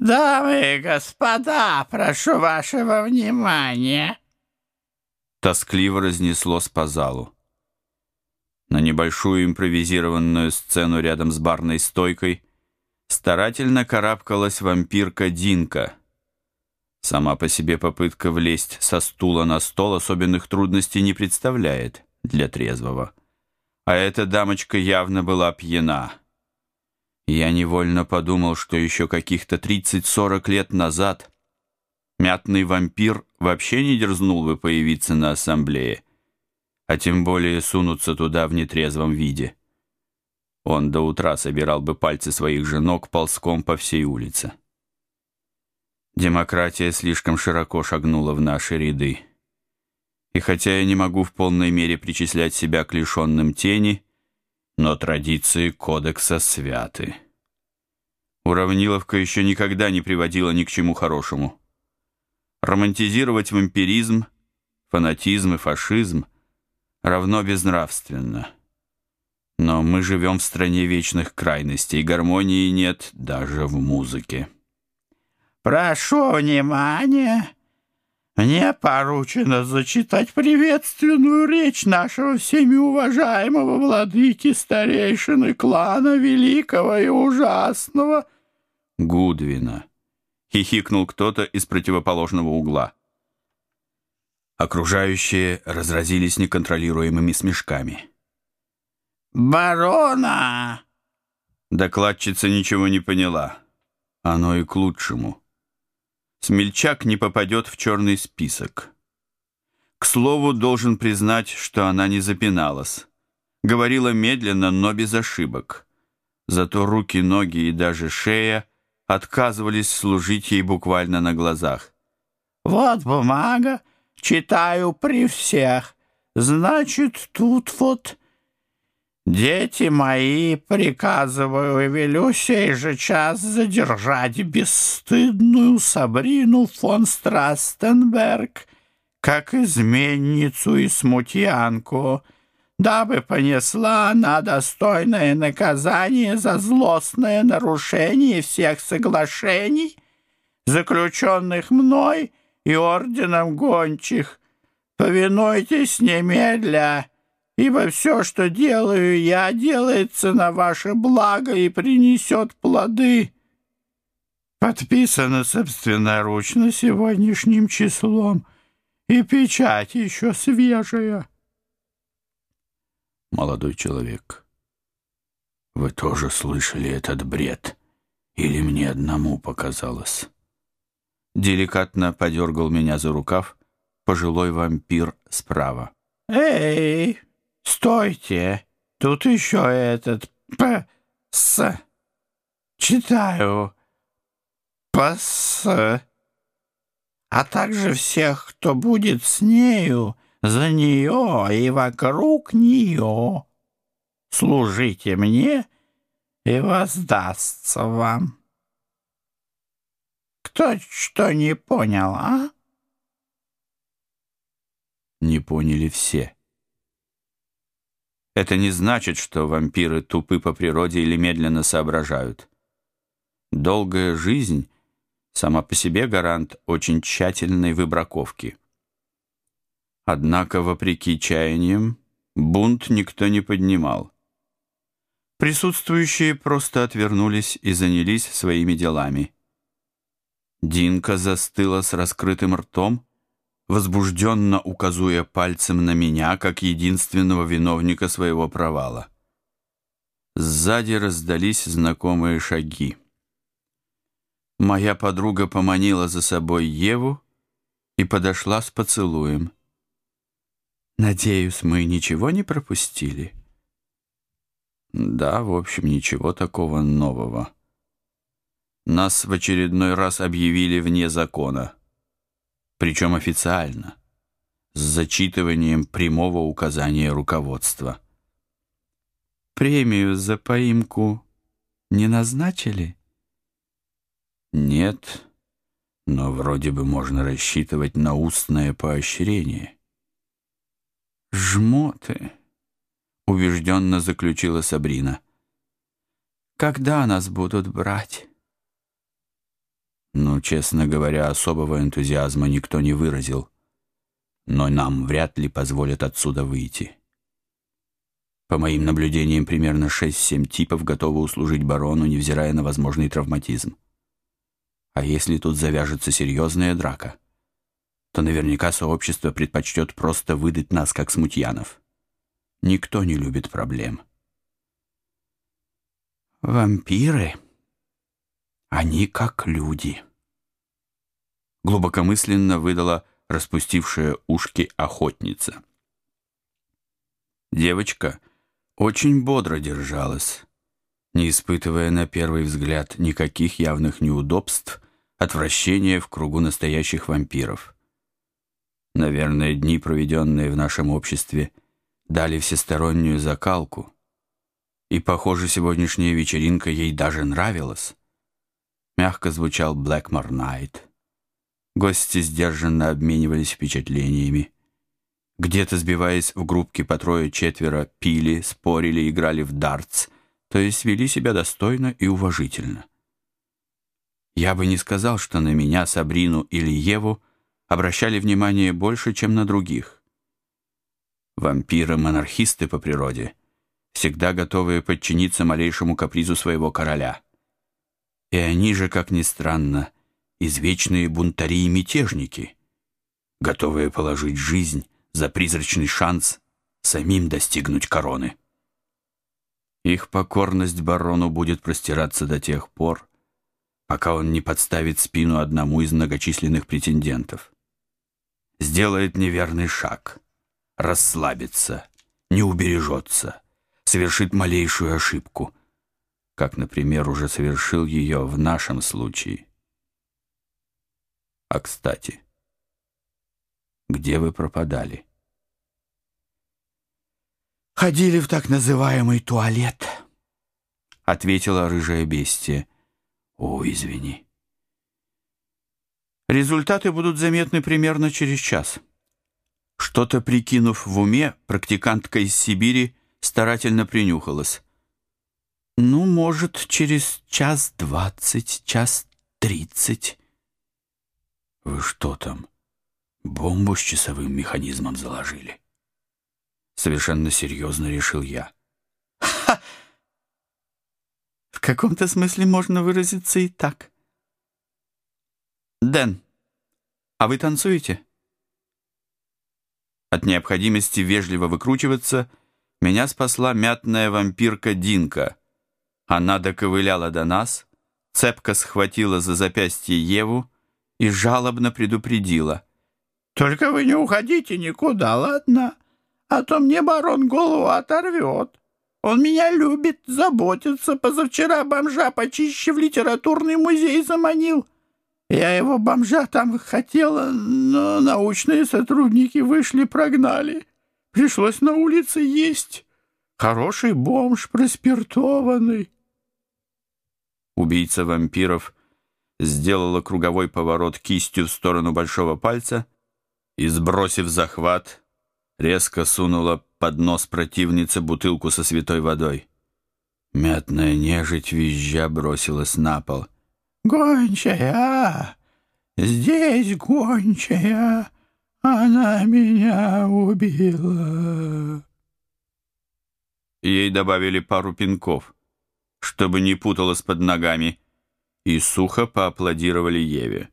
«Дамы и господа, прошу вашего внимания!» Тоскливо разнеслось по залу. На небольшую импровизированную сцену рядом с барной стойкой старательно карабкалась вампирка Динка. Сама по себе попытка влезть со стула на стол особенных трудностей не представляет для трезвого. А эта дамочка явно была пьяна. Я невольно подумал, что еще каких-то 30-40 лет назад мятный вампир вообще не дерзнул бы появиться на ассамблее, а тем более сунуться туда в нетрезвом виде. Он до утра собирал бы пальцы своих же ног ползком по всей улице. Демократия слишком широко шагнула в наши ряды. И хотя я не могу в полной мере причислять себя к лишенным тени, но традиции кодекса святы. Уравниловка еще никогда не приводила ни к чему хорошему. Романтизировать вампиризм, фанатизм и фашизм равно безнравственно. Но мы живем в стране вечных крайностей, гармонии нет даже в музыке. «Прошу внимания!» Мне поручено зачитать приветственную речь нашего всеми уважаемого владыки старейшины клана великого и ужасного Гудвина. Хихикнул кто-то из противоположного угла. Окружающие разразились неконтролируемыми смешками. «Барона!» Докладчица ничего не поняла. Оно и к лучшему. Смельчак не попадет в черный список. К слову, должен признать, что она не запиналась. Говорила медленно, но без ошибок. Зато руки, ноги и даже шея отказывались служить ей буквально на глазах. «Вот бумага, читаю при всех. Значит, тут вот «Дети мои, приказываю велю сей же час задержать бесстыдную Сабрину фон Страстенберг, как изменницу и смутьянку, дабы понесла она достойное наказание за злостное нарушение всех соглашений, заключенных мной и орденом гончих. Повинуйтесь немедля» ибо все, что делаю я, делается на ваше благо и принесет плоды. Подписано собственноручно сегодняшним числом, и печать еще свежая. Молодой человек, вы тоже слышали этот бред? Или мне одному показалось? Деликатно подергал меня за рукав пожилой вампир справа. «Эй!» «Стойте! Тут еще этот П. Читаю. П.С. А также всех, кто будет с нею, за нее и вокруг нее. Служите мне, и воздастся вам». Кто что не понял, а? Не поняли все. Это не значит, что вампиры тупы по природе или медленно соображают. Долгая жизнь сама по себе гарант очень тщательной выбраковки. Однако, вопреки чаяниям, бунт никто не поднимал. Присутствующие просто отвернулись и занялись своими делами. Динка застыла с раскрытым ртом, возбужденно указуя пальцем на меня, как единственного виновника своего провала. Сзади раздались знакомые шаги. Моя подруга поманила за собой Еву и подошла с поцелуем. «Надеюсь, мы ничего не пропустили?» «Да, в общем, ничего такого нового. Нас в очередной раз объявили вне закона» причем официально, с зачитыванием прямого указания руководства. «Премию за поимку не назначили?» «Нет, но вроде бы можно рассчитывать на устное поощрение». «Жмоты», — убежденно заключила Сабрина. «Когда нас будут брать?» Ну, честно говоря, особого энтузиазма никто не выразил. Но нам вряд ли позволят отсюда выйти. По моим наблюдениям, примерно 6-7 типов готовы услужить барону, невзирая на возможный травматизм. А если тут завяжется серьезная драка, то наверняка сообщество предпочтет просто выдать нас, как смутьянов. Никто не любит проблем. Вампиры, они как люди. Глубокомысленно выдала распустившая ушки охотница. Девочка очень бодро держалась, не испытывая на первый взгляд никаких явных неудобств, отвращения в кругу настоящих вампиров. Наверное, дни, проведенные в нашем обществе, дали всестороннюю закалку, и, похоже, сегодняшняя вечеринка ей даже нравилась. Мягко звучал «Блэкмор Найт». Гости сдержанно обменивались впечатлениями. Где-то, сбиваясь в группки по трое-четверо, пили, спорили, играли в дартс, то есть вели себя достойно и уважительно. Я бы не сказал, что на меня, Сабрину или Еву обращали внимание больше, чем на других. Вампиры-монархисты по природе, всегда готовые подчиниться малейшему капризу своего короля. И они же, как ни странно, извечные бунтари и мятежники, готовые положить жизнь за призрачный шанс самим достигнуть короны. Их покорность барону будет простираться до тех пор, пока он не подставит спину одному из многочисленных претендентов. Сделает неверный шаг, расслабится, не убережется, совершит малейшую ошибку, как, например, уже совершил ее в нашем случае. А кстати, где вы пропадали? «Ходили в так называемый туалет», — ответила рыжая бестия. «О, извини». Результаты будут заметны примерно через час. Что-то прикинув в уме, практикантка из Сибири старательно принюхалась. «Ну, может, через час двадцать, час тридцать». «Вы что там, бомбу с часовым механизмом заложили?» Совершенно серьезно решил я. Ха! В каком-то смысле можно выразиться и так. Дэн, а вы танцуете? От необходимости вежливо выкручиваться меня спасла мятная вампирка Динка. Она доковыляла до нас, цепко схватила за запястье Еву и жалобно предупредила. «Только вы не уходите никуда, ладно?» а то мне барон голову оторвет. Он меня любит, заботится. Позавчера бомжа почище в литературный музей заманил. Я его бомжа там хотела, но научные сотрудники вышли, прогнали. Пришлось на улице есть. Хороший бомж, проспиртованный. Убийца вампиров сделала круговой поворот кистью в сторону большого пальца и, сбросив захват, резко сунула под нос противницы бутылку со святой водой. Мятная нежить визжа бросилась на пол. «Гончая! Здесь гончая! Она меня убила!» Ей добавили пару пинков, чтобы не путалась под ногами, и сухо поаплодировали Еве.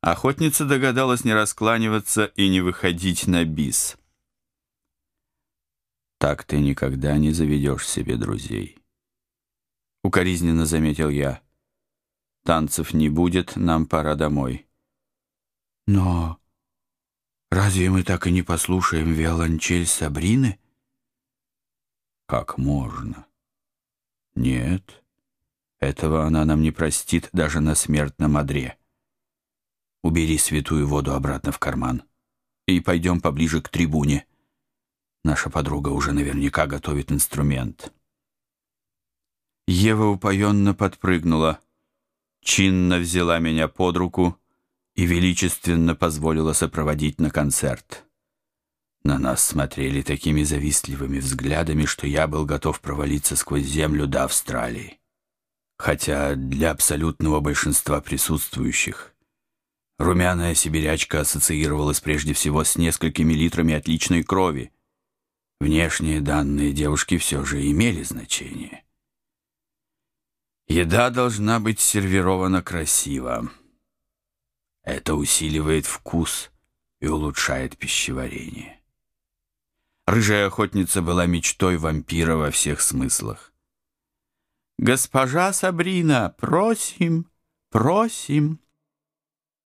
Охотница догадалась не раскланиваться и не выходить на бис. «Так ты никогда не заведешь себе друзей», — укоризненно заметил я. «Танцев не будет, нам пора домой». «Но разве мы так и не послушаем виолончель Сабрины?» «Как можно?» «Нет, этого она нам не простит даже на смертном одре». Убери святую воду обратно в карман и пойдем поближе к трибуне. Наша подруга уже наверняка готовит инструмент. Ева упоенно подпрыгнула, чинно взяла меня под руку и величественно позволила сопроводить на концерт. На нас смотрели такими завистливыми взглядами, что я был готов провалиться сквозь землю до Австралии. хотя для абсолютного большинства присутствующих румяная сибирячка ассоциировалась прежде всего с несколькими литрами отличной крови. Внешние данные девушки все же имели значение. Еда должна быть сервирована красиво. Это усиливает вкус и улучшает пищеварение. Рыжая охотница была мечтой вампира во всех смыслах. «Госпожа Сабрина, просим, просим!»